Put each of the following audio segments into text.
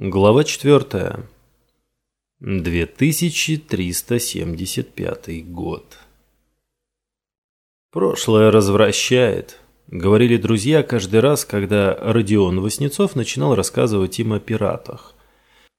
Глава 4. 2375 год. «Прошлое развращает», — говорили друзья каждый раз, когда Родион Васнецов начинал рассказывать им о пиратах.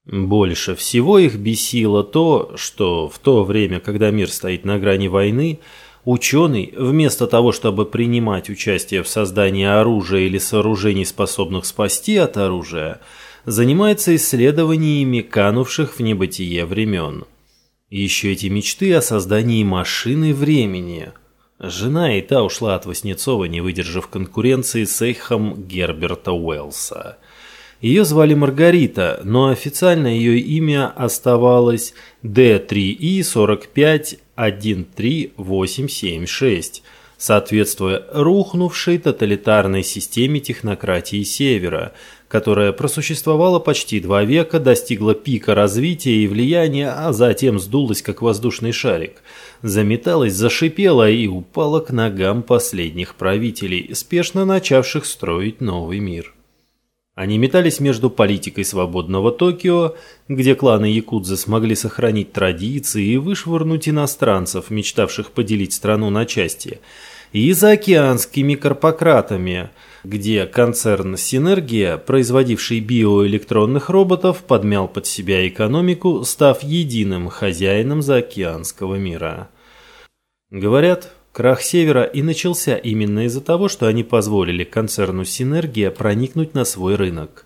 Больше всего их бесило то, что в то время, когда мир стоит на грани войны, ученый, вместо того, чтобы принимать участие в создании оружия или сооружений, способных спасти от оружия, — занимается исследованиями канувших в небытие времен. Еще эти мечты о создании машины времени. Жена и та ушла от Васнецова, не выдержав конкуренции с эхом Герберта Уэллса. Ее звали Маргарита, но официально ее имя оставалось D3I4513876, соответствуя рухнувшей тоталитарной системе технократии Севера – которая просуществовала почти два века, достигла пика развития и влияния, а затем сдулась как воздушный шарик, заметалась, зашипела и упала к ногам последних правителей, спешно начавших строить новый мир. Они метались между политикой свободного Токио, где кланы Якудзы смогли сохранить традиции и вышвырнуть иностранцев, мечтавших поделить страну на части, и заокеанскими корпократами – где концерн «Синергия», производивший биоэлектронных роботов, подмял под себя экономику, став единым хозяином заокеанского мира. Говорят, крах Севера и начался именно из-за того, что они позволили концерну «Синергия» проникнуть на свой рынок.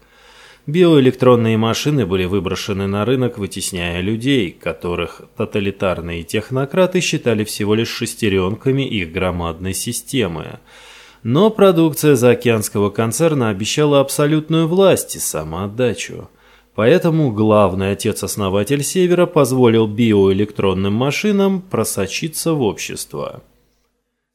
Биоэлектронные машины были выброшены на рынок, вытесняя людей, которых тоталитарные технократы считали всего лишь шестеренками их громадной системы – но продукция заокеанского концерна обещала абсолютную власть и самоотдачу. Поэтому главный отец-основатель Севера позволил биоэлектронным машинам просочиться в общество.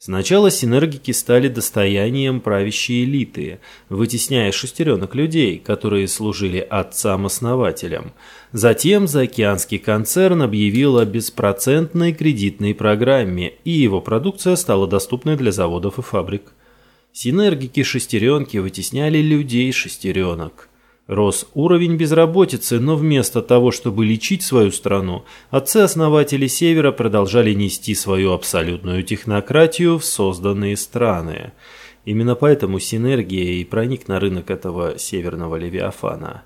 Сначала синергики стали достоянием правящей элиты, вытесняя шестеренок людей, которые служили отцам-основателям. Затем заокеанский концерн объявил о беспроцентной кредитной программе, и его продукция стала доступной для заводов и фабрик. Синергики-шестеренки вытесняли людей-шестеренок. Рос уровень безработицы, но вместо того, чтобы лечить свою страну, отцы-основатели Севера продолжали нести свою абсолютную технократию в созданные страны. Именно поэтому синергия и проник на рынок этого северного левиафана.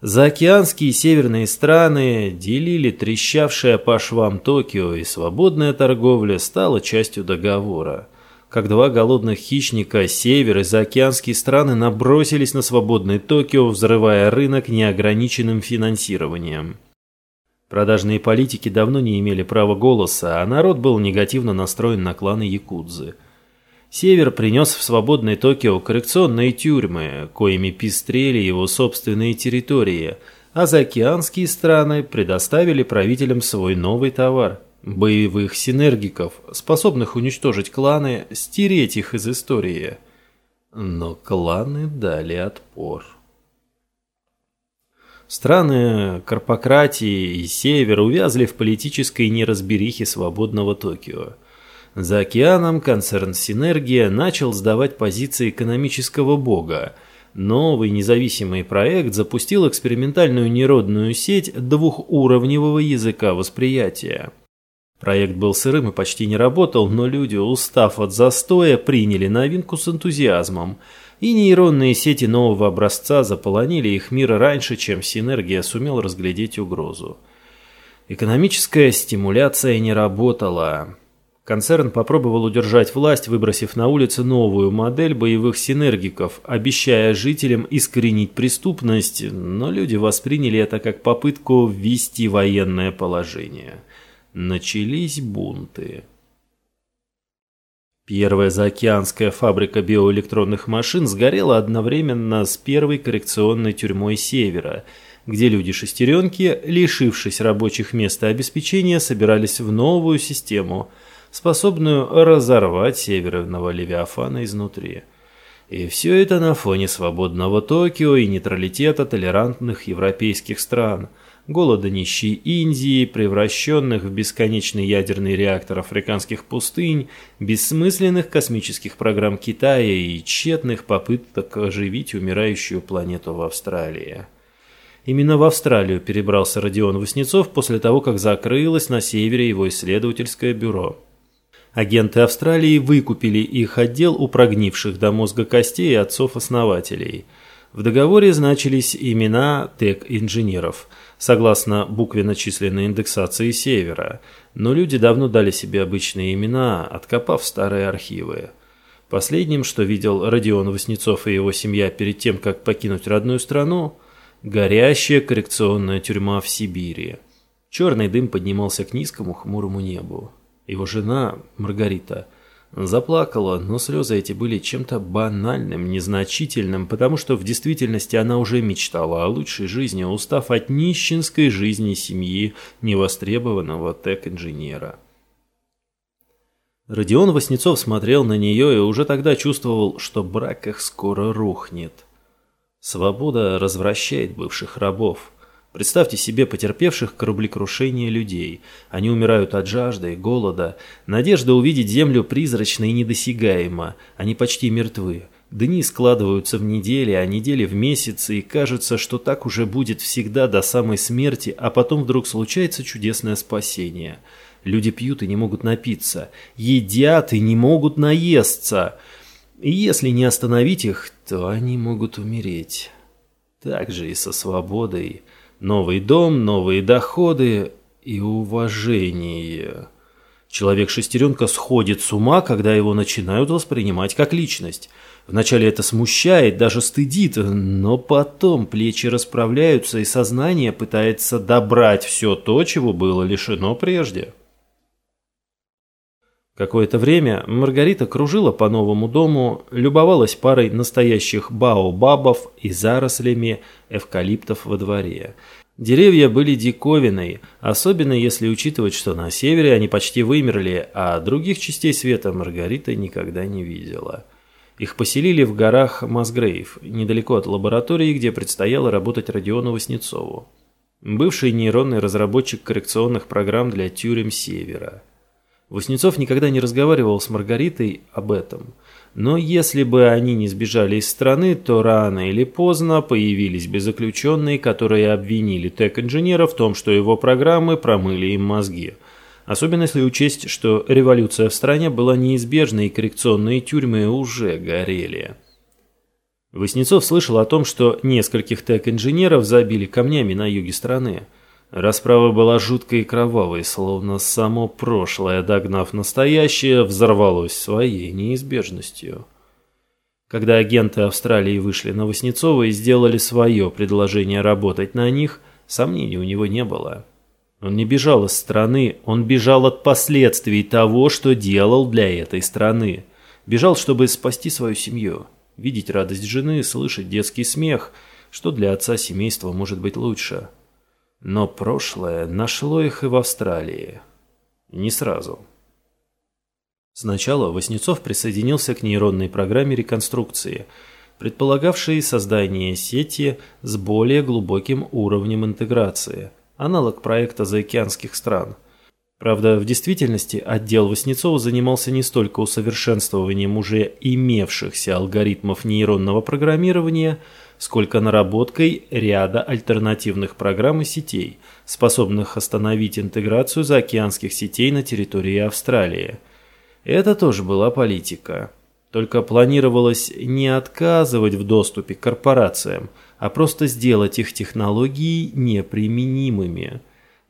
Заокеанские северные страны делили трещавшее по швам Токио, и свободная торговля стала частью договора как два голодных хищника, север и заокеанские страны набросились на свободный Токио, взрывая рынок неограниченным финансированием. Продажные политики давно не имели права голоса, а народ был негативно настроен на кланы Якудзы. Север принес в свободный Токио коррекционные тюрьмы, коими пестрели его собственные территории, а заокеанские страны предоставили правителям свой новый товар – боевых синергиков, способных уничтожить кланы, стереть их из истории. Но кланы дали отпор. Страны корпократии и Север увязли в политической неразберихе свободного Токио. За океаном концерн «Синергия» начал сдавать позиции экономического бога. Новый независимый проект запустил экспериментальную нейронную сеть двухуровневого языка восприятия. Проект был сырым и почти не работал, но люди, устав от застоя, приняли новинку с энтузиазмом, и нейронные сети нового образца заполонили их мир раньше, чем Синергия сумел разглядеть угрозу. Экономическая стимуляция не работала. Концерн попробовал удержать власть, выбросив на улицы новую модель боевых синергиков, обещая жителям искоренить преступность, но люди восприняли это как попытку ввести военное положение – начались бунты. Первая заокеанская фабрика биоэлектронных машин сгорела одновременно с первой коррекционной тюрьмой Севера, где люди-шестеренки, лишившись рабочих мест и обеспечения, собирались в новую систему, способную разорвать северного Левиафана изнутри. И все это на фоне свободного Токио и нейтралитета толерантных европейских стран – голода нищей Индии, превращенных в бесконечный ядерный реактор африканских пустынь, бессмысленных космических программ Китая и тщетных попыток оживить умирающую планету в Австралии. Именно в Австралию перебрался Родион Васнецов после того, как закрылось на севере его исследовательское бюро. Агенты Австралии выкупили их отдел у прогнивших до мозга костей отцов-основателей. В договоре значились имена тег-инженеров, согласно буквенно-численной индексации Севера, но люди давно дали себе обычные имена, откопав старые архивы. Последним, что видел Родион Васнецов и его семья перед тем, как покинуть родную страну – Горящая коррекционная тюрьма в Сибири. Черный дым поднимался к низкому хмурому небу. Его жена, Маргарита, заплакала, но слезы эти были чем-то банальным, незначительным, потому что в действительности она уже мечтала о лучшей жизни, устав от нищенской жизни семьи невостребованного тек-инженера. Родион Васнецов смотрел на нее и уже тогда чувствовал, что брак их скоро рухнет. Свобода развращает бывших рабов. Представьте себе потерпевших кораблекрушение людей. Они умирают от жажды и голода. Надежда увидеть землю призрачно и недосягаема. Они почти мертвы. Дни складываются в недели, а недели в месяцы, и кажется, что так уже будет всегда до самой смерти, а потом вдруг случается чудесное спасение. Люди пьют и не могут напиться, едят и не могут наесться – и если не остановить их, то они могут умереть. Так же и со свободой. Новый дом, новые доходы и уважение. Человек-шестеренка сходит с ума, когда его начинают воспринимать как личность. Вначале это смущает, даже стыдит, но потом плечи расправляются, и сознание пытается добрать все то, чего было лишено прежде. Какое-то время Маргарита кружила по новому дому, любовалась парой настоящих баобабов и зарослями эвкалиптов во дворе. Деревья были диковиной, особенно если учитывать, что на севере они почти вымерли, а других частей света Маргарита никогда не видела. Их поселили в горах Масгрейв, недалеко от лаборатории, где предстояло работать Родиону Васнецову. Бывший нейронный разработчик коррекционных программ для тюрем Севера – Васнецов никогда не разговаривал с Маргаритой об этом. Но если бы они не сбежали из страны, то рано или поздно появились бы заключенные, которые обвинили тег-инженера в том, что его программы промыли им мозги. Особенно если учесть, что революция в стране была неизбежна и коррекционные тюрьмы уже горели. Васнецов слышал о том, что нескольких тег-инженеров забили камнями на юге страны. Расправа была жуткой и кровавой, словно само прошлое, догнав настоящее, взорвалось своей неизбежностью. Когда агенты Австралии вышли на Васнецова и сделали свое предложение работать на них, сомнений у него не было. Он не бежал из страны, он бежал от последствий того, что делал для этой страны. Бежал, чтобы спасти свою семью, видеть радость жены, слышать детский смех, что для отца семейства может быть лучше. Но прошлое нашло их и в Австралии. Не сразу. Сначала Васнецов присоединился к нейронной программе реконструкции, предполагавшей создание сети с более глубоким уровнем интеграции, аналог проекта заокеанских стран. Правда, в действительности отдел Васнецова занимался не столько усовершенствованием уже имевшихся алгоритмов нейронного программирования – сколько наработкой ряда альтернативных программ и сетей, способных остановить интеграцию заокеанских сетей на территории Австралии. Это тоже была политика. Только планировалось не отказывать в доступе к корпорациям, а просто сделать их технологии неприменимыми.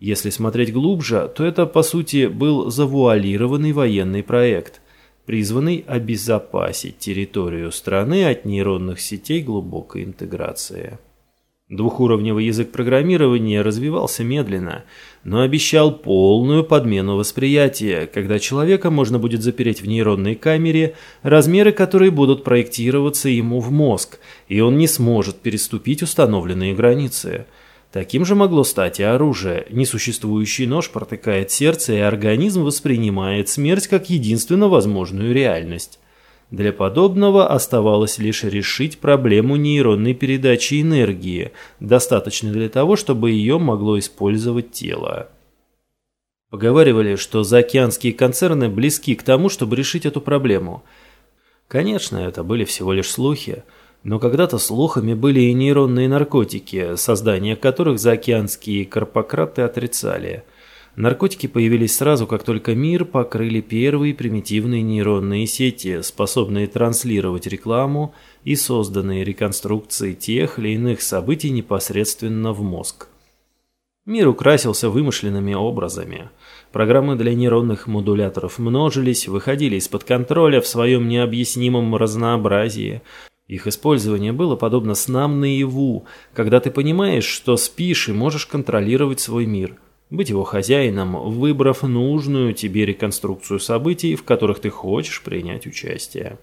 Если смотреть глубже, то это по сути был завуалированный военный проект – призванный обезопасить территорию страны от нейронных сетей глубокой интеграции. Двухуровневый язык программирования развивался медленно, но обещал полную подмену восприятия, когда человека можно будет запереть в нейронной камере, размеры которой будут проектироваться ему в мозг, и он не сможет переступить установленные границы – Таким же могло стать и оружие. Несуществующий нож протыкает сердце, и организм воспринимает смерть как единственно возможную реальность. Для подобного оставалось лишь решить проблему нейронной передачи энергии, достаточно для того, чтобы ее могло использовать тело. Поговаривали, что заокеанские концерны близки к тому, чтобы решить эту проблему. Конечно, это были всего лишь слухи, Но когда-то слухами были и нейронные наркотики, создание которых заокеанские карпократы отрицали. Наркотики появились сразу, как только мир покрыли первые примитивные нейронные сети, способные транслировать рекламу и созданные реконструкции тех или иных событий непосредственно в мозг. Мир украсился вымышленными образами. Программы для нейронных модуляторов множились, выходили из-под контроля в своем необъяснимом разнообразии, их использование было подобно снам наяву, когда ты понимаешь, что спишь и можешь контролировать свой мир, быть его хозяином, выбрав нужную тебе реконструкцию событий, в которых ты хочешь принять участие.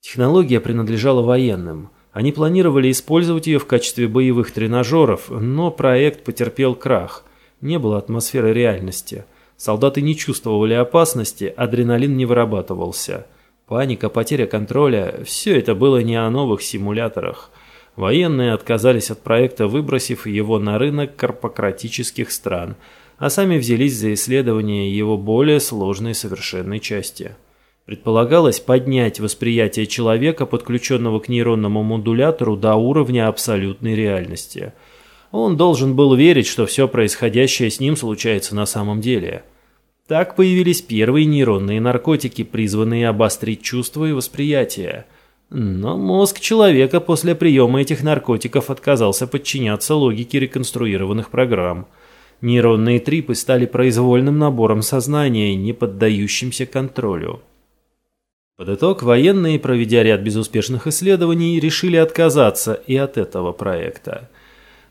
Технология принадлежала военным. Они планировали использовать ее в качестве боевых тренажеров, но проект потерпел крах. Не было атмосферы реальности. Солдаты не чувствовали опасности, адреналин не вырабатывался – Паника, потеря контроля – все это было не о новых симуляторах. Военные отказались от проекта, выбросив его на рынок корпократических стран, а сами взялись за исследование его более сложной совершенной части. Предполагалось поднять восприятие человека, подключенного к нейронному модулятору, до уровня абсолютной реальности. Он должен был верить, что все происходящее с ним случается на самом деле – так появились первые нейронные наркотики, призванные обострить чувства и восприятие. Но мозг человека после приема этих наркотиков отказался подчиняться логике реконструированных программ. Нейронные трипы стали произвольным набором сознания, не поддающимся контролю. Под итог, военные, проведя ряд безуспешных исследований, решили отказаться и от этого проекта.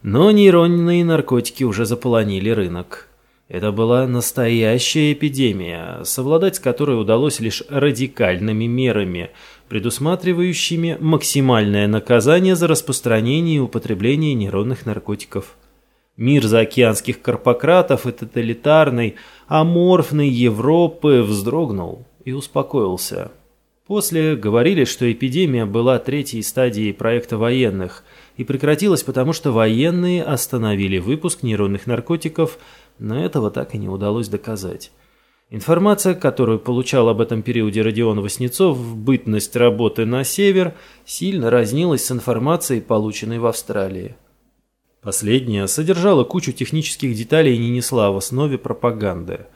Но нейронные наркотики уже заполонили рынок. Это была настоящая эпидемия, совладать с которой удалось лишь радикальными мерами, предусматривающими максимальное наказание за распространение и употребление нейронных наркотиков. Мир заокеанских карпократов и тоталитарной, аморфной Европы вздрогнул и успокоился. После говорили, что эпидемия была третьей стадией проекта военных и прекратилась потому, что военные остановили выпуск нейронных наркотиков – но этого так и не удалось доказать. Информация, которую получал об этом периоде Родион Васнецов в бытность работы на север, сильно разнилась с информацией, полученной в Австралии. Последняя содержала кучу технических деталей и не несла в основе пропаганды.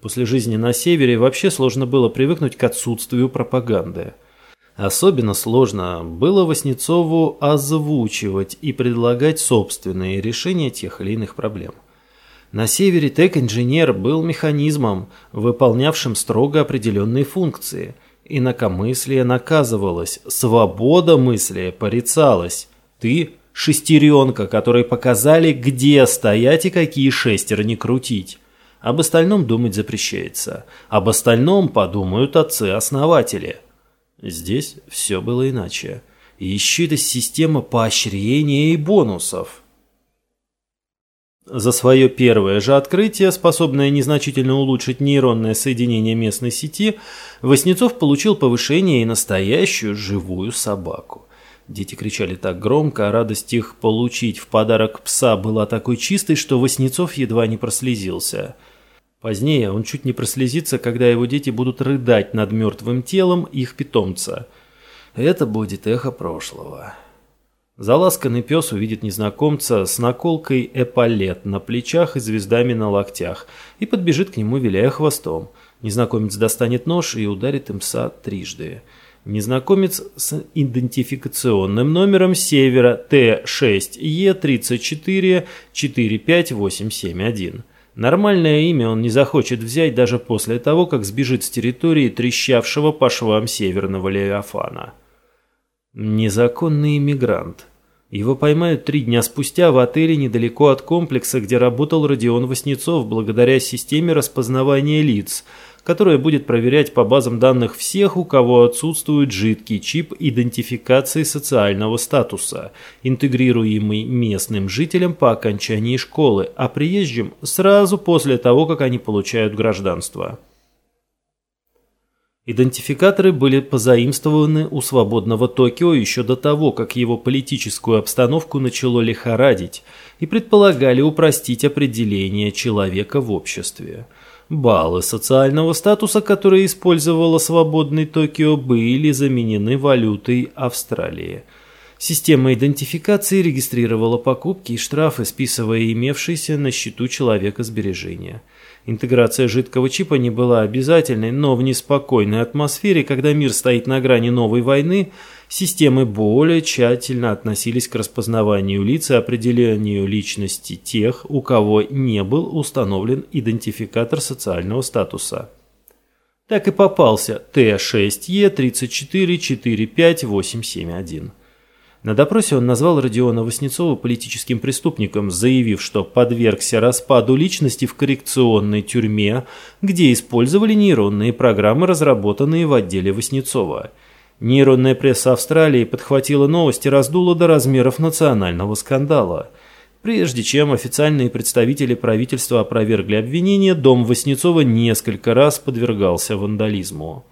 После жизни на севере вообще сложно было привыкнуть к отсутствию пропаганды. Особенно сложно было Васнецову озвучивать и предлагать собственные решения тех или иных проблем. На севере тек-инженер был механизмом, выполнявшим строго определенные функции. Инакомыслие наказывалось, свобода мысли порицалась. Ты – шестеренка, которой показали, где стоять и какие шестерни крутить. Об остальном думать запрещается. Об остальном подумают отцы-основатели. Здесь все было иначе. Еще эта система поощрения и бонусов – за свое первое же открытие, способное незначительно улучшить нейронное соединение местной сети, Васнецов получил повышение и настоящую живую собаку. Дети кричали так громко, а радость их получить в подарок пса была такой чистой, что Васнецов едва не прослезился. Позднее он чуть не прослезится, когда его дети будут рыдать над мертвым телом их питомца. Это будет эхо прошлого. Заласканный пес увидит незнакомца с наколкой эполет на плечах и звездами на локтях и подбежит к нему, виляя хвостом. Незнакомец достанет нож и ударит им пса трижды. Незнакомец с идентификационным номером севера Т6Е34-45871. Нормальное имя он не захочет взять даже после того, как сбежит с территории трещавшего по швам северного Левиафана. Незаконный иммигрант. Его поймают три дня спустя в отеле недалеко от комплекса, где работал Родион Васнецов благодаря системе распознавания лиц, которая будет проверять по базам данных всех, у кого отсутствует жидкий чип идентификации социального статуса, интегрируемый местным жителям по окончании школы, а приезжим сразу после того, как они получают гражданство. Идентификаторы были позаимствованы у свободного Токио еще до того, как его политическую обстановку начало лихорадить, и предполагали упростить определение человека в обществе. Баллы социального статуса, которые использовала свободный Токио, были заменены валютой Австралии. Система идентификации регистрировала покупки и штрафы, списывая имевшиеся на счету человека сбережения. Интеграция жидкого чипа не была обязательной, но в неспокойной атмосфере, когда мир стоит на грани новой войны, системы более тщательно относились к распознаванию лиц и определению личности тех, у кого не был установлен идентификатор социального статуса. Так и попался Т6Е3445871. На допросе он назвал Родиона Васнецова политическим преступником, заявив, что подвергся распаду личности в коррекционной тюрьме, где использовали нейронные программы, разработанные в отделе Васнецова. Нейронная пресса Австралии подхватила новости и раздула до размеров национального скандала. Прежде чем официальные представители правительства опровергли обвинения, дом Васнецова несколько раз подвергался вандализму.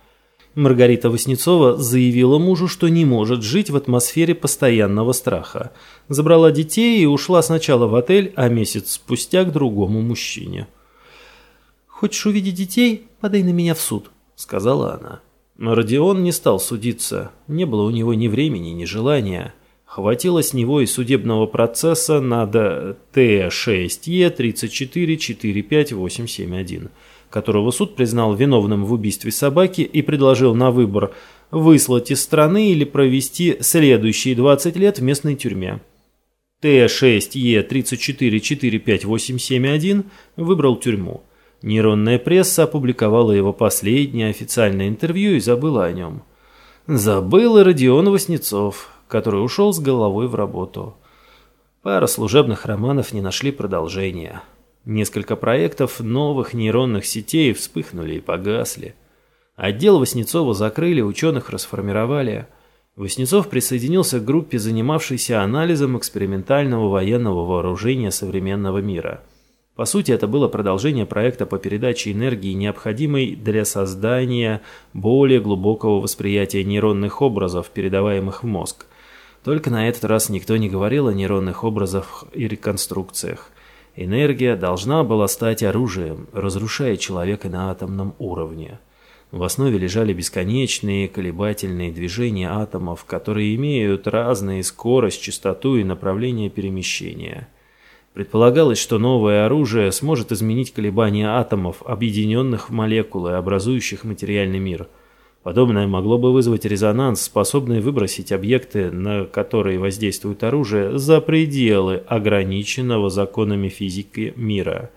Маргарита Васнецова заявила мужу, что не может жить в атмосфере постоянного страха. Забрала детей и ушла сначала в отель, а месяц спустя к другому мужчине. «Хочешь увидеть детей? Подай на меня в суд», — сказала она. Родион не стал судиться. Не было у него ни времени, ни желания. Хватило с него и судебного процесса над Т6Е3445871 которого суд признал виновным в убийстве собаки и предложил на выбор выслать из страны или провести следующие 20 лет в местной тюрьме. Т6Е3445871 выбрал тюрьму. Нейронная пресса опубликовала его последнее официальное интервью и забыла о нем. Забыл и Родион Васнецов, который ушел с головой в работу. Пара служебных романов не нашли продолжения. Несколько проектов новых нейронных сетей вспыхнули и погасли. Отдел Васнецова закрыли, ученых расформировали. Васнецов присоединился к группе, занимавшейся анализом экспериментального военного вооружения современного мира. По сути, это было продолжение проекта по передаче энергии, необходимой для создания более глубокого восприятия нейронных образов, передаваемых в мозг. Только на этот раз никто не говорил о нейронных образах и реконструкциях. Энергия должна была стать оружием, разрушая человека на атомном уровне. В основе лежали бесконечные колебательные движения атомов, которые имеют разные скорость, частоту и направление перемещения. Предполагалось, что новое оружие сможет изменить колебания атомов, объединенных в молекулы, образующих материальный мир – Подобное могло бы вызвать резонанс, способный выбросить объекты, на которые воздействует оружие, за пределы ограниченного законами физики мира.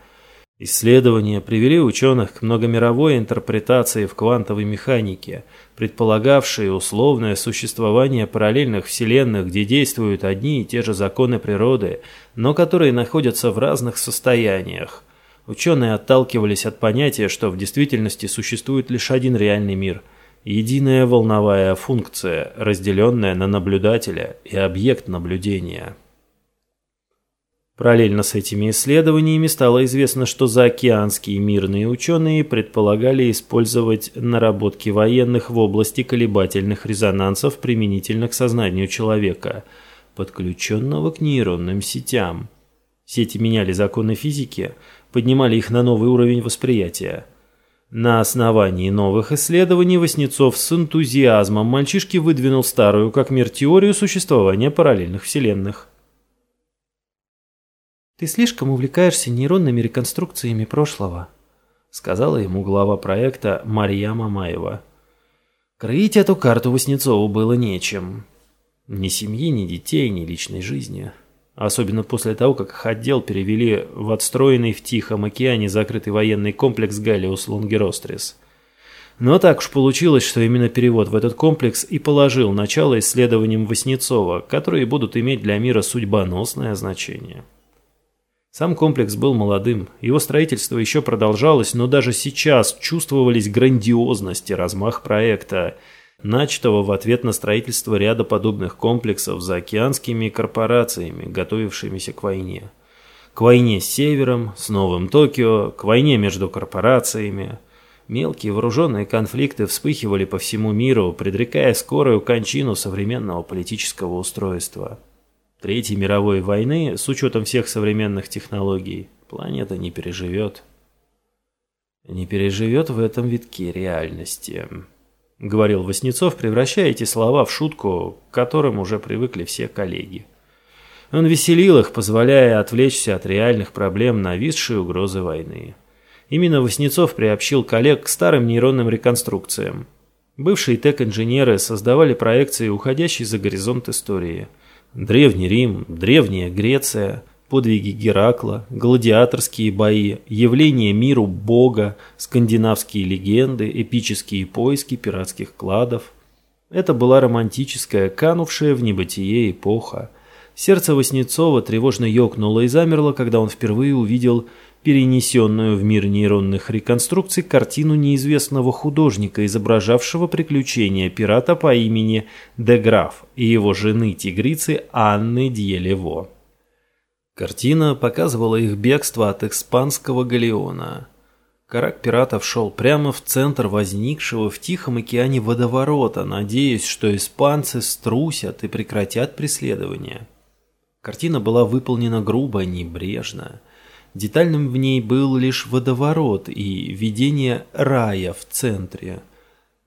Исследования привели ученых к многомировой интерпретации в квантовой механике, предполагавшей условное существование параллельных вселенных, где действуют одни и те же законы природы, но которые находятся в разных состояниях. Ученые отталкивались от понятия, что в действительности существует лишь один реальный мир – единая волновая функция, разделенная на наблюдателя и объект наблюдения. Параллельно с этими исследованиями стало известно, что заокеанские мирные ученые предполагали использовать наработки военных в области колебательных резонансов применительно к сознанию человека, подключенного к нейронным сетям. Сети меняли законы физики, поднимали их на новый уровень восприятия – на основании новых исследований Васнецов с энтузиазмом мальчишки выдвинул старую как мир теорию существования параллельных вселенных. «Ты слишком увлекаешься нейронными реконструкциями прошлого», сказала ему глава проекта Мария Мамаева. Крыть эту карту Васнецову было нечем. Ни семьи, ни детей, ни личной жизни. Особенно после того, как их отдел перевели в отстроенный в Тихом океане закрытый военный комплекс Галиус Лонгерострис. Но так уж получилось, что именно перевод в этот комплекс и положил начало исследованиям Васнецова, которые будут иметь для мира судьбоносное значение. Сам комплекс был молодым, его строительство еще продолжалось, но даже сейчас чувствовались грандиозность и размах проекта – начатого в ответ на строительство ряда подобных комплексов за океанскими корпорациями, готовившимися к войне. К войне с Севером, с Новым Токио, к войне между корпорациями. Мелкие вооруженные конфликты вспыхивали по всему миру, предрекая скорую кончину современного политического устройства. Третьей мировой войны, с учетом всех современных технологий, планета не переживет. не переживет в этом витке реальности», — говорил Васнецов, превращая эти слова в шутку, к которым уже привыкли все коллеги. Он веселил их, позволяя отвлечься от реальных проблем нависшей угрозы войны. Именно Васнецов приобщил коллег к старым нейронным реконструкциям. Бывшие тек-инженеры создавали проекции, уходящие за горизонт истории. Древний Рим, Древняя Греция, подвиги Геракла, гладиаторские бои, явление миру Бога, скандинавские легенды, эпические поиски пиратских кладов. Это была романтическая, канувшая в небытие эпоха. Сердце Васнецова тревожно ёкнуло и замерло, когда он впервые увидел перенесенную в мир нейронных реконструкций картину неизвестного художника, изображавшего приключения пирата по имени Деграф и его жены-тигрицы Анны Дьелево. Картина показывала их бегство от испанского галеона. Карак пиратов шел прямо в центр возникшего в Тихом океане водоворота, надеясь, что испанцы струсят и прекратят преследование. Картина была выполнена грубо, небрежно. Детальным в ней был лишь водоворот и видение рая в центре.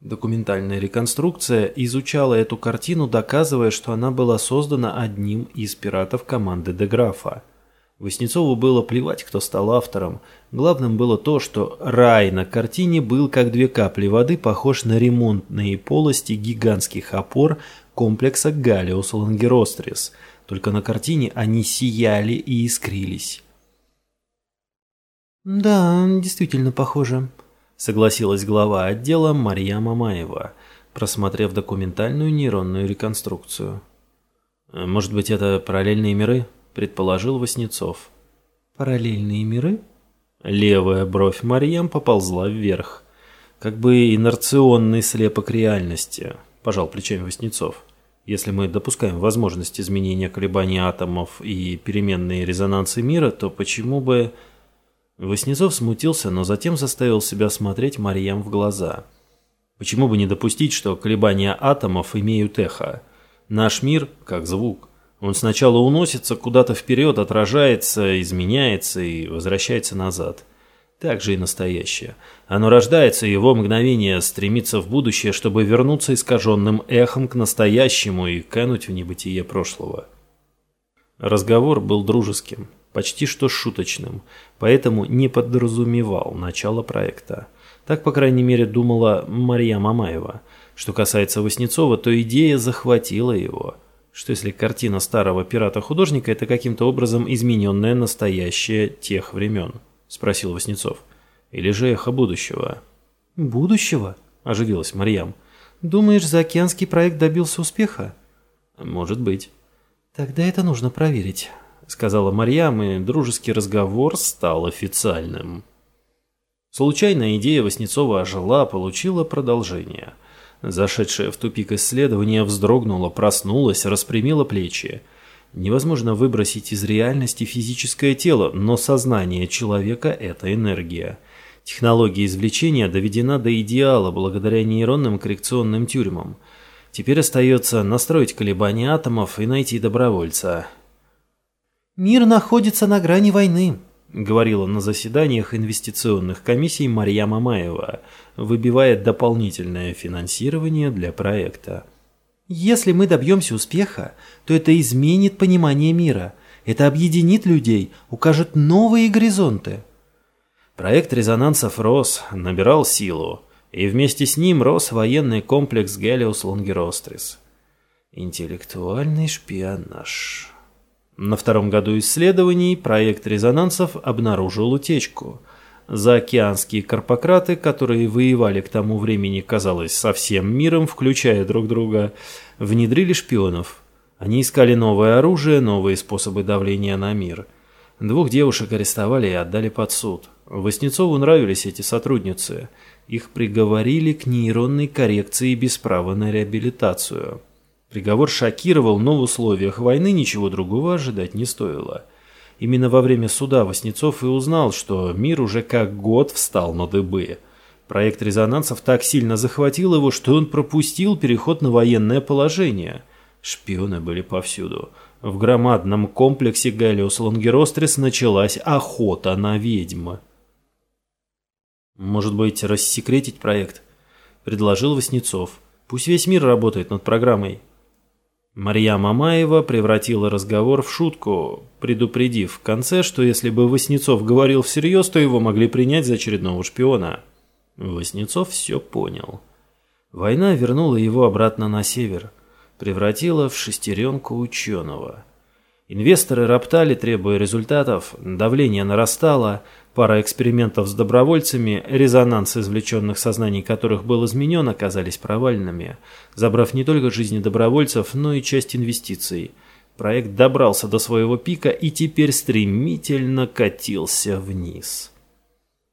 Документальная реконструкция изучала эту картину, доказывая, что она была создана одним из пиратов команды Деграфа. Васнецову было плевать, кто стал автором. Главным было то, что рай на картине был, как две капли воды, похож на ремонтные полости гигантских опор комплекса Галиус Лангерострис. Только на картине они сияли и искрились. «Да, действительно похоже», — согласилась глава отдела Мария Мамаева, просмотрев документальную нейронную реконструкцию. «Э, «Может быть, это параллельные миры?» — предположил Васнецов. «Параллельные миры?» Левая бровь Марьям поползла вверх. Как бы инерционный слепок реальности, пожал плечами Васнецов. Если мы допускаем возможность изменения колебаний атомов и переменные резонансы мира, то почему бы... Воснецов смутился, но затем заставил себя смотреть Марьям в глаза. Почему бы не допустить, что колебания атомов имеют эхо? Наш мир как звук. Он сначала уносится куда-то вперед, отражается, изменяется и возвращается назад. Так же и настоящее. Оно рождается, и его мгновение стремится в будущее, чтобы вернуться искаженным эхом к настоящему и кануть в небытие прошлого. Разговор был дружеским почти что шуточным, поэтому не подразумевал начало проекта. Так, по крайней мере, думала Мария Мамаева. Что касается Васнецова, то идея захватила его. Что если картина старого пирата-художника – это каким-то образом измененное настоящее тех времен? Спросил Васнецов. Или же эхо будущего? Будущего? Оживилась Марьям. Думаешь, заокеанский проект добился успеха? Может быть. Тогда это нужно проверить сказала Марьям, и дружеский разговор стал официальным. Случайная идея Васнецова ожила, получила продолжение. Зашедшая в тупик исследования вздрогнула, проснулась, распрямила плечи. Невозможно выбросить из реальности физическое тело, но сознание человека – это энергия. Технология извлечения доведена до идеала благодаря нейронным коррекционным тюрьмам. Теперь остается настроить колебания атомов и найти добровольца. «Мир находится на грани войны», — говорила на заседаниях инвестиционных комиссий Марья Мамаева, выбивая дополнительное финансирование для проекта. «Если мы добьемся успеха, то это изменит понимание мира, это объединит людей, укажет новые горизонты». Проект резонансов рос, набирал силу, и вместе с ним рос военный комплекс Гелиос Лонгерострис. Интеллектуальный шпионаж. На втором году исследований проект резонансов обнаружил утечку. Заокеанские карпократы, которые воевали к тому времени, казалось, со всем миром, включая друг друга, внедрили шпионов. Они искали новое оружие, новые способы давления на мир. Двух девушек арестовали и отдали под суд. Воснецову нравились эти сотрудницы. Их приговорили к нейронной коррекции без права на реабилитацию. Приговор шокировал, но в условиях войны ничего другого ожидать не стоило. Именно во время суда Васнецов и узнал, что мир уже как год встал на дыбы. Проект резонансов так сильно захватил его, что он пропустил переход на военное положение. Шпионы были повсюду. В громадном комплексе Галиус Лонгерострис началась охота на ведьм. «Может быть, рассекретить проект?» – предложил Васнецов. «Пусть весь мир работает над программой». Марья Мамаева превратила разговор в шутку, предупредив в конце, что если бы Васнецов говорил всерьез, то его могли принять за очередного шпиона. Васнецов все понял. Война вернула его обратно на север, превратила в шестеренку ученого. Инвесторы роптали, требуя результатов, давление нарастало, пара экспериментов с добровольцами, резонанс извлеченных сознаний которых был изменен, оказались провальными, забрав не только жизни добровольцев, но и часть инвестиций. Проект добрался до своего пика и теперь стремительно катился вниз.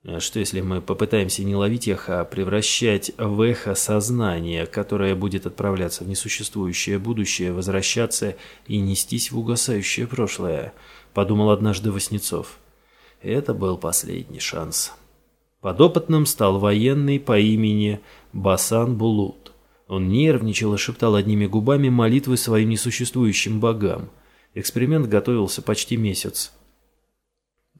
А что если мы попытаемся не ловить эхо, а превращать в эхо сознание, которое будет отправляться в несуществующее будущее, возвращаться и нестись в угасающее прошлое, подумал однажды Васнецов. Это был последний шанс. Подопытным стал военный по имени Басан Булут. Он нервничал и шептал одними губами молитвы своим несуществующим богам. Эксперимент готовился почти месяц.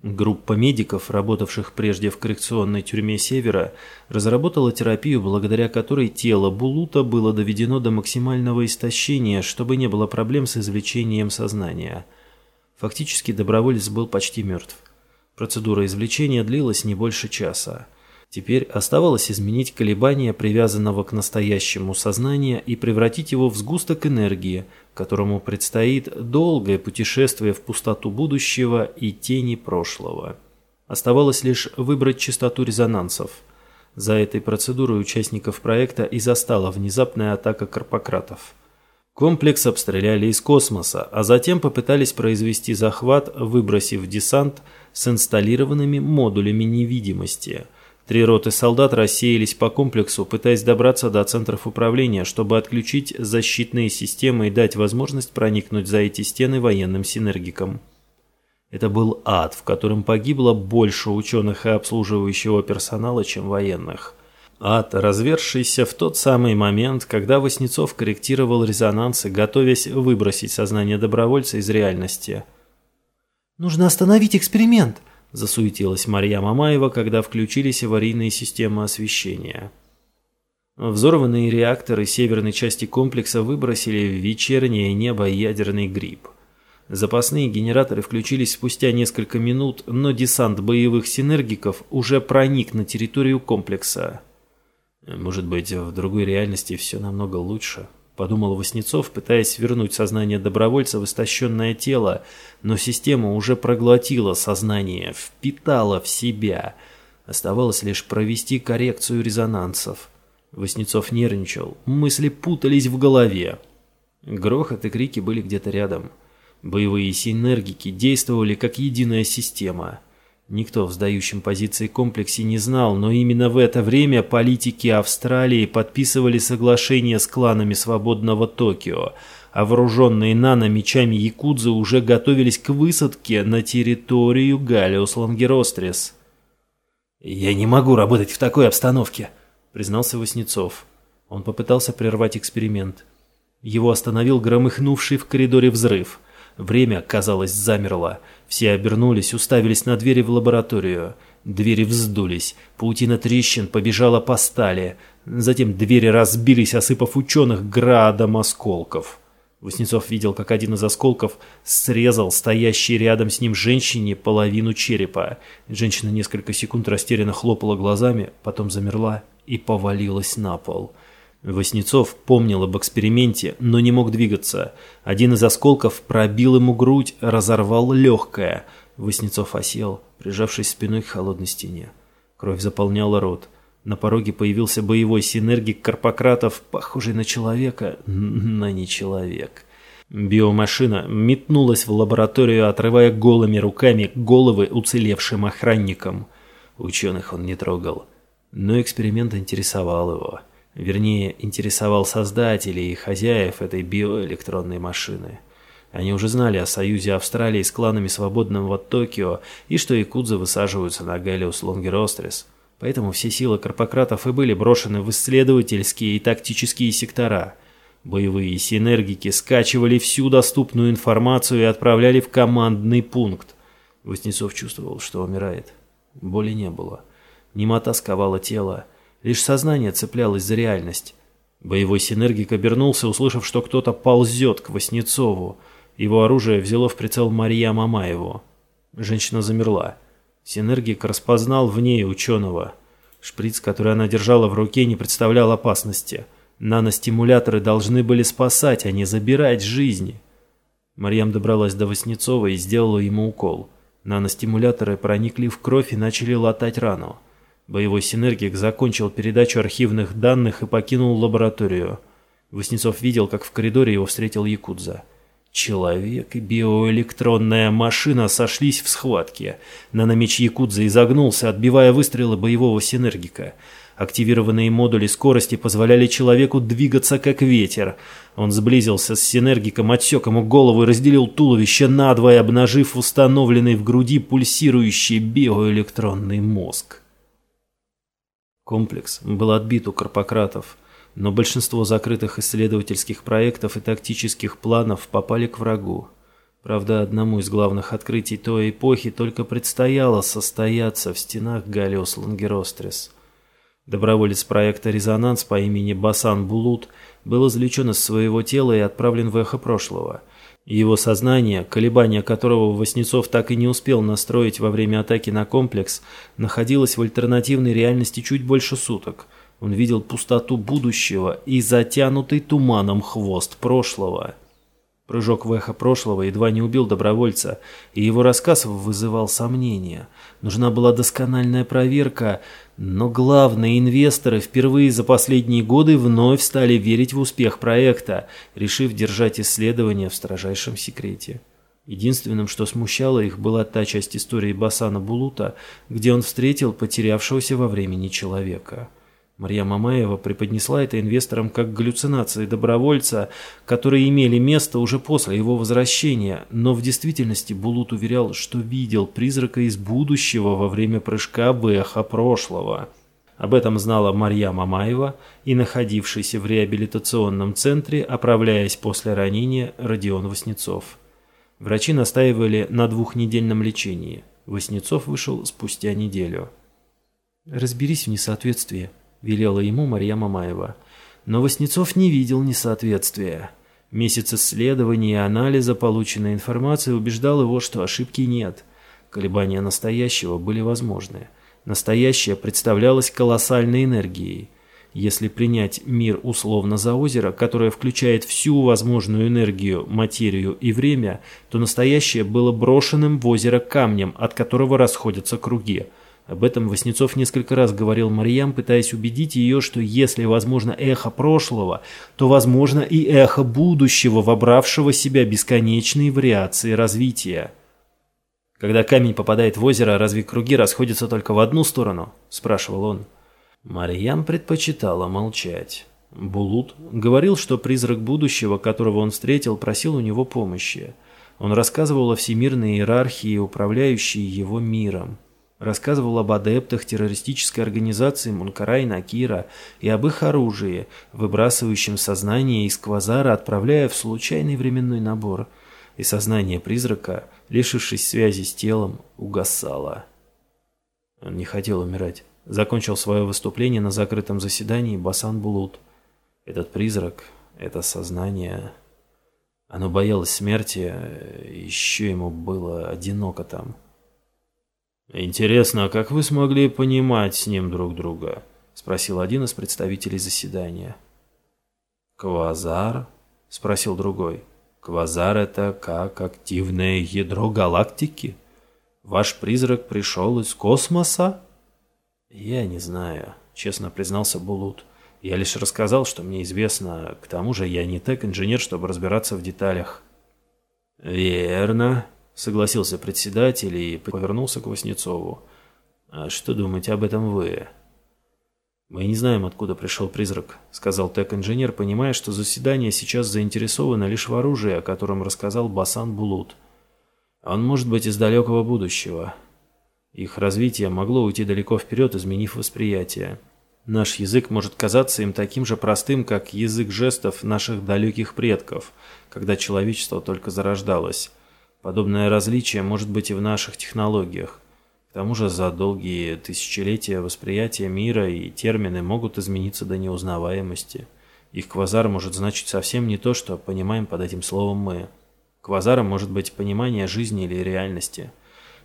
Группа медиков, работавших прежде в коррекционной тюрьме Севера, разработала терапию, благодаря которой тело Булута было доведено до максимального истощения, чтобы не было проблем с извлечением сознания. Фактически доброволец был почти мертв. Процедура извлечения длилась не больше часа. Теперь оставалось изменить колебания привязанного к настоящему сознания и превратить его в сгусток энергии, которому предстоит долгое путешествие в пустоту будущего и тени прошлого. Оставалось лишь выбрать частоту резонансов. За этой процедурой участников проекта и застала внезапная атака карпократов. Комплекс обстреляли из космоса, а затем попытались произвести захват, выбросив десант с инсталлированными модулями невидимости – Три роты солдат рассеялись по комплексу, пытаясь добраться до центров управления, чтобы отключить защитные системы и дать возможность проникнуть за эти стены военным синергикам. Это был ад, в котором погибло больше ученых и обслуживающего персонала, чем военных. Ад, развершийся в тот самый момент, когда Васнецов корректировал резонансы, готовясь выбросить сознание добровольца из реальности. «Нужно остановить эксперимент!» засуетилась Марья Мамаева, когда включились аварийные системы освещения. Взорванные реакторы северной части комплекса выбросили в вечернее небо ядерный гриб. Запасные генераторы включились спустя несколько минут, но десант боевых синергиков уже проник на территорию комплекса. Может быть, в другой реальности все намного лучше. — подумал Васнецов, пытаясь вернуть сознание добровольца в истощенное тело, но система уже проглотила сознание, впитала в себя. Оставалось лишь провести коррекцию резонансов. Васнецов нервничал, мысли путались в голове. Грохот и крики были где-то рядом. Боевые синергики действовали как единая система — Никто в сдающем позиции комплексе не знал, но именно в это время политики Австралии подписывали соглашение с кланами свободного Токио, а вооруженные нано-мечами якудзы уже готовились к высадке на территорию Галиус Лангерострис. «Я не могу работать в такой обстановке», — признался Васнецов. Он попытался прервать эксперимент. Его остановил громыхнувший в коридоре взрыв. Время, казалось, замерло. Все обернулись, уставились на двери в лабораторию. Двери вздулись, паутина трещин побежала по стали. Затем двери разбились, осыпав ученых градом осколков. Васнецов видел, как один из осколков срезал стоящей рядом с ним женщине половину черепа. Женщина несколько секунд растерянно хлопала глазами, потом замерла и повалилась на пол. Васнецов помнил об эксперименте, но не мог двигаться. Один из осколков пробил ему грудь, разорвал легкое. Васнецов осел, прижавшись спиной к холодной стене. Кровь заполняла рот. На пороге появился боевой синергик Карпократов, похожий на человека, но не человек. Биомашина метнулась в лабораторию, отрывая голыми руками головы уцелевшим охранникам. Ученых он не трогал, но эксперимент интересовал его. Вернее, интересовал создателей и хозяев этой биоэлектронной машины. Они уже знали о союзе Австралии с кланами свободного Токио и что якудзы высаживаются на Галиус Лонгерострис. Поэтому все силы карпократов и были брошены в исследовательские и тактические сектора. Боевые синергики скачивали всю доступную информацию и отправляли в командный пункт. Воснецов чувствовал, что умирает. Боли не было. Немота сковала тело. Лишь сознание цеплялось за реальность. Боевой синергик обернулся, услышав, что кто-то ползет к Васнецову. Его оружие взяло в прицел Мария Мамаеву. Женщина замерла. Синергик распознал в ней ученого. Шприц, который она держала в руке, не представлял опасности. Наностимуляторы должны были спасать, а не забирать жизни. Марьям добралась до Васнецова и сделала ему укол. Наностимуляторы проникли в кровь и начали латать рану. Боевой синергик закончил передачу архивных данных и покинул лабораторию. Васнецов видел, как в коридоре его встретил Якудза. Человек и биоэлектронная машина сошлись в схватке. Наномеч Якудза изогнулся, отбивая выстрелы боевого синергика. Активированные модули скорости позволяли человеку двигаться как ветер. Он сблизился с синергиком, отсек ему голову и разделил туловище надвое, обнажив установленный в груди пульсирующий биоэлектронный мозг. Комплекс был отбит у карпократов, но большинство закрытых исследовательских проектов и тактических планов попали к врагу. Правда, одному из главных открытий той эпохи только предстояло состояться в стенах Галиос Лангерострес. Доброволец проекта «Резонанс» по имени Басан Булут был извлечен из своего тела и отправлен в эхо прошлого – его сознание, колебания которого Васнецов так и не успел настроить во время атаки на комплекс, находилось в альтернативной реальности чуть больше суток. Он видел пустоту будущего и затянутый туманом хвост прошлого. Прыжок в эхо прошлого едва не убил добровольца, и его рассказ вызывал сомнения. Нужна была доскональная проверка, но главные инвесторы впервые за последние годы вновь стали верить в успех проекта, решив держать исследования в строжайшем секрете. Единственным, что смущало их, была та часть истории Басана Булута, где он встретил потерявшегося во времени человека. Марья Мамаева преподнесла это инвесторам как галлюцинации добровольца, которые имели место уже после его возвращения, но в действительности Булут уверял, что видел призрака из будущего во время прыжка в эхо прошлого. Об этом знала Марья Мамаева и находившийся в реабилитационном центре, оправляясь после ранения, Родион Васнецов. Врачи настаивали на двухнедельном лечении. Васнецов вышел спустя неделю. «Разберись в несоответствии», велела ему Марья Мамаева. Но Васнецов не видел несоответствия. Месяц исследований и анализа полученной информации убеждал его, что ошибки нет. Колебания настоящего были возможны. Настоящее представлялось колоссальной энергией. Если принять мир условно за озеро, которое включает всю возможную энергию, материю и время, то настоящее было брошенным в озеро камнем, от которого расходятся круги – об этом Васнецов несколько раз говорил Марьям, пытаясь убедить ее, что если возможно эхо прошлого, то возможно и эхо будущего, вобравшего в себя бесконечные вариации развития. «Когда камень попадает в озеро, разве круги расходятся только в одну сторону?» – спрашивал он. Марьям предпочитала молчать. Булут говорил, что призрак будущего, которого он встретил, просил у него помощи. Он рассказывал о всемирной иерархии, управляющей его миром. Рассказывал об адептах террористической организации Мункара и Накира и об их оружии, выбрасывающем сознание из квазара, отправляя в случайный временной набор. И сознание призрака, лишившись связи с телом, угасало. Он не хотел умирать. Закончил свое выступление на закрытом заседании Басан Булут. Этот призрак, это сознание... Оно боялось смерти, еще ему было одиноко там. «Интересно, а как вы смогли понимать с ним друг друга?» – спросил один из представителей заседания. «Квазар?» – спросил другой. «Квазар – это как активное ядро галактики? Ваш призрак пришел из космоса?» «Я не знаю», – честно признался Булут. «Я лишь рассказал, что мне известно. К тому же я не так-инженер, чтобы разбираться в деталях». «Верно», Согласился председатель и повернулся к Васнецову. «А что думаете об этом вы?» «Мы не знаем, откуда пришел призрак», — сказал тег-инженер, понимая, что заседание сейчас заинтересовано лишь в оружии, о котором рассказал Басан Булут. «Он может быть из далекого будущего. Их развитие могло уйти далеко вперед, изменив восприятие. Наш язык может казаться им таким же простым, как язык жестов наших далеких предков, когда человечество только зарождалось». Подобное различие может быть и в наших технологиях. К тому же за долгие тысячелетия восприятия мира и термины могут измениться до неузнаваемости. Их квазар может значить совсем не то, что понимаем под этим словом мы. Квазаром может быть понимание жизни или реальности.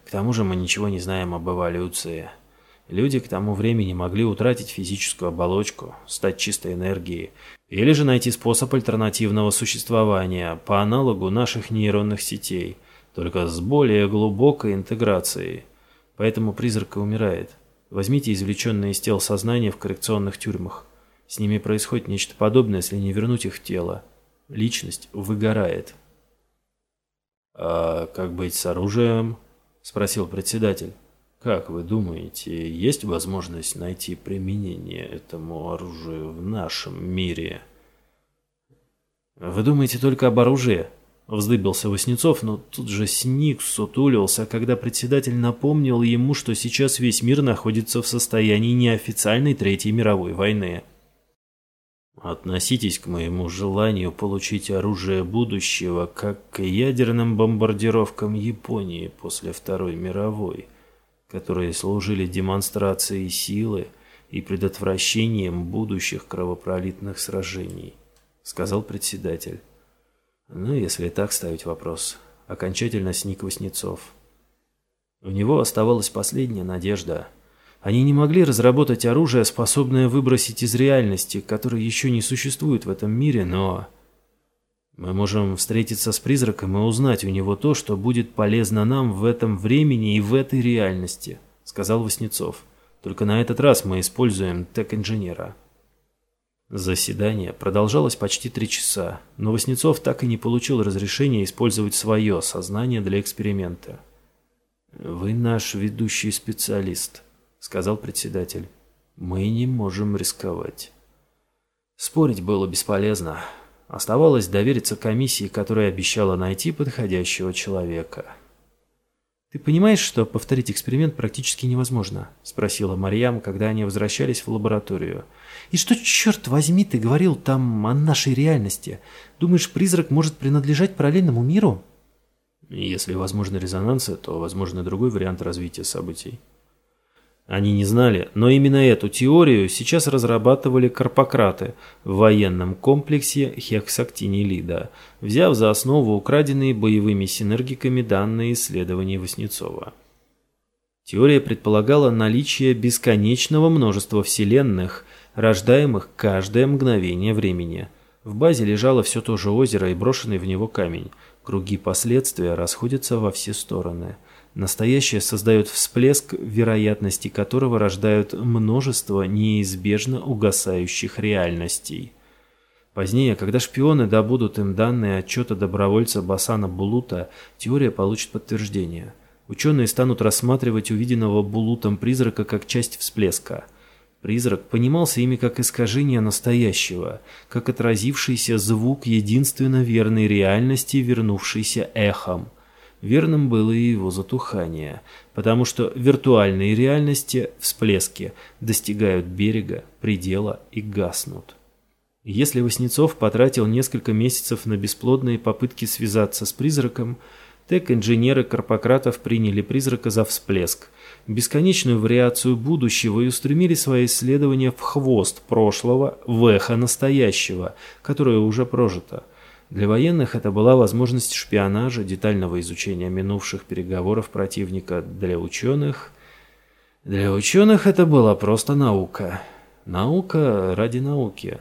К тому же мы ничего не знаем об эволюции. Люди к тому времени могли утратить физическую оболочку, стать чистой энергией, или же найти способ альтернативного существования по аналогу наших нейронных сетей, только с более глубокой интеграцией. Поэтому призрак и умирает. Возьмите извлеченные из тел сознания в коррекционных тюрьмах. С ними происходит нечто подобное, если не вернуть их в тело. Личность выгорает. «А как быть с оружием?» – спросил председатель. «Как вы думаете, есть возможность найти применение этому оружию в нашем мире?» «Вы думаете только об оружии?» Вздыбился Васнецов, но тут же сник, сутулился, когда председатель напомнил ему, что сейчас весь мир находится в состоянии неофициальной Третьей мировой войны. Относитесь к моему желанию получить оружие будущего как к ядерным бомбардировкам Японии после Второй мировой, которые служили демонстрацией силы и предотвращением будущих кровопролитных сражений, сказал председатель. Ну, если так ставить вопрос. Окончательно сник Васнецов. У него оставалась последняя надежда. Они не могли разработать оружие, способное выбросить из реальности, которое еще не существует в этом мире, но... Мы можем встретиться с призраком и узнать у него то, что будет полезно нам в этом времени и в этой реальности, сказал Васнецов. Только на этот раз мы используем тек-инженера. Заседание продолжалось почти три часа, но Васнецов так и не получил разрешения использовать свое сознание для эксперимента. «Вы наш ведущий специалист», — сказал председатель. «Мы не можем рисковать». Спорить было бесполезно. Оставалось довериться комиссии, которая обещала найти подходящего человека. «Ты понимаешь, что повторить эксперимент практически невозможно?» – спросила Марьям, когда они возвращались в лабораторию. «И что, черт возьми, ты говорил там о нашей реальности? Думаешь, призрак может принадлежать параллельному миру?» «Если возможны резонансы, то возможен другой вариант развития событий». Они не знали, но именно эту теорию сейчас разрабатывали карпократы в военном комплексе Хексактинилида, взяв за основу украденные боевыми синергиками данные исследований Васнецова. Теория предполагала наличие бесконечного множества вселенных, рождаемых каждое мгновение времени. В базе лежало все то же озеро и брошенный в него камень. Круги последствия расходятся во все стороны – Настоящее создает всплеск, вероятности которого рождают множество неизбежно угасающих реальностей. Позднее, когда шпионы добудут им данные отчета добровольца Басана Булута, теория получит подтверждение. Ученые станут рассматривать увиденного Булутом призрака как часть всплеска. Призрак понимался ими как искажение настоящего, как отразившийся звук единственно верной реальности, вернувшийся эхом – Верным было и его затухание, потому что виртуальные реальности, всплески, достигают берега, предела и гаснут. Если Васнецов потратил несколько месяцев на бесплодные попытки связаться с призраком, тек-инженеры Карпократов приняли призрака за всплеск, бесконечную вариацию будущего и устремили свои исследования в хвост прошлого, в эхо настоящего, которое уже прожито. Для военных это была возможность шпионажа, детального изучения минувших переговоров противника. Для ученых... Для ученых это была просто наука. Наука ради науки.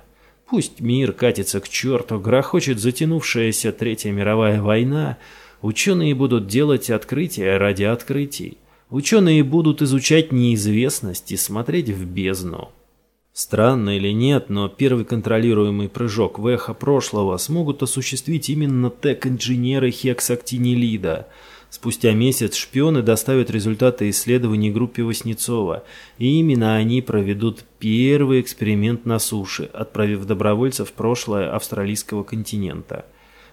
Пусть мир катится к черту, грохочет затянувшаяся Третья мировая война, ученые будут делать открытия ради открытий. Ученые будут изучать неизвестность и смотреть в бездну. Странно или нет, но первый контролируемый прыжок в эхо прошлого смогут осуществить именно тек-инженеры Хексактинилида. Спустя месяц шпионы доставят результаты исследований группе Васнецова, и именно они проведут первый эксперимент на суше, отправив добровольцев в прошлое австралийского континента.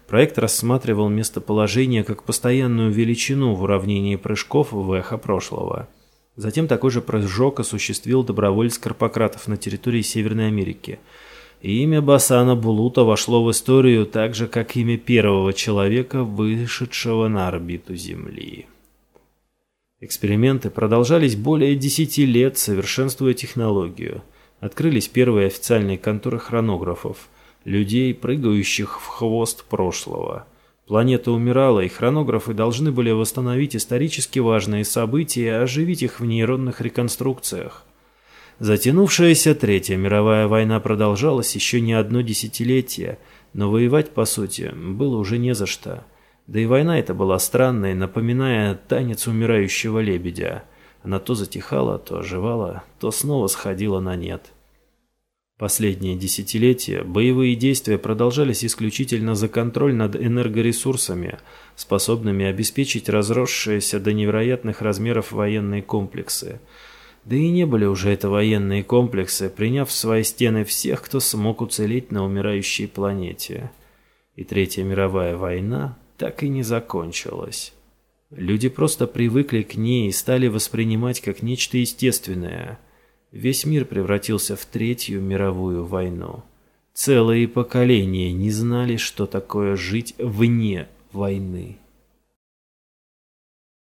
Проект рассматривал местоположение как постоянную величину в уравнении прыжков в эхо прошлого. Затем такой же прыжок осуществил доброволец Карпократов на территории Северной Америки. имя Басана Булута вошло в историю так же, как имя первого человека, вышедшего на орбиту Земли. Эксперименты продолжались более 10 лет, совершенствуя технологию. Открылись первые официальные конторы хронографов, людей, прыгающих в хвост прошлого. Планета умирала, и хронографы должны были восстановить исторически важные события и оживить их в нейронных реконструкциях. Затянувшаяся Третья мировая война продолжалась еще не одно десятилетие, но воевать, по сути, было уже не за что. Да и война эта была странной, напоминая танец умирающего лебедя. Она то затихала, то оживала, то снова сходила на нет. Последние десятилетия боевые действия продолжались исключительно за контроль над энергоресурсами, способными обеспечить разросшиеся до невероятных размеров военные комплексы. Да и не были уже это военные комплексы, приняв в свои стены всех, кто смог уцелеть на умирающей планете. И Третья мировая война так и не закончилась. Люди просто привыкли к ней и стали воспринимать как нечто естественное – Весь мир превратился в Третью мировую войну. Целые поколения не знали, что такое жить вне войны.